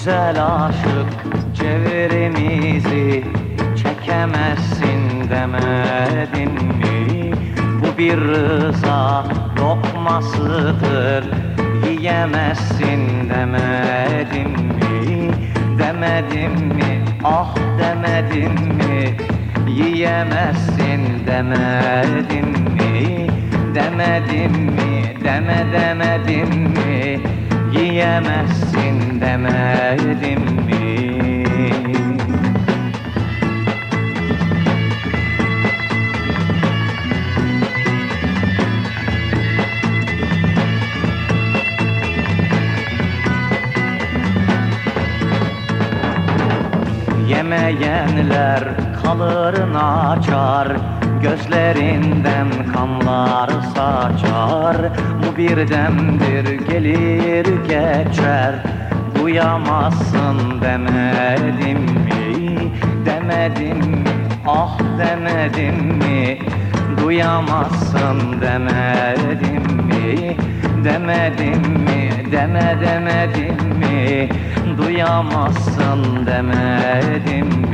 güzel aşık Çevremizi çekemezsin demedim mi? Bu bir rıza lokmasıdır Yiyemezsin demedim mi? Demedim mi? Ah demedim mi? Yiyemezsin demedim mi? Demedim mi? Deme demedim mi? Yiyemezsin demedim mi? Yemeyenler kalırını açar Gözlerinden kanlar saçar. Bu bir demdir gelir geçer. Duyamazsın demedim mi? Demedim mi? Ah demedim mi? Duyamazsın demedim mi? Demedim mi? Deme demedim mi? Duyamazsın demedim mi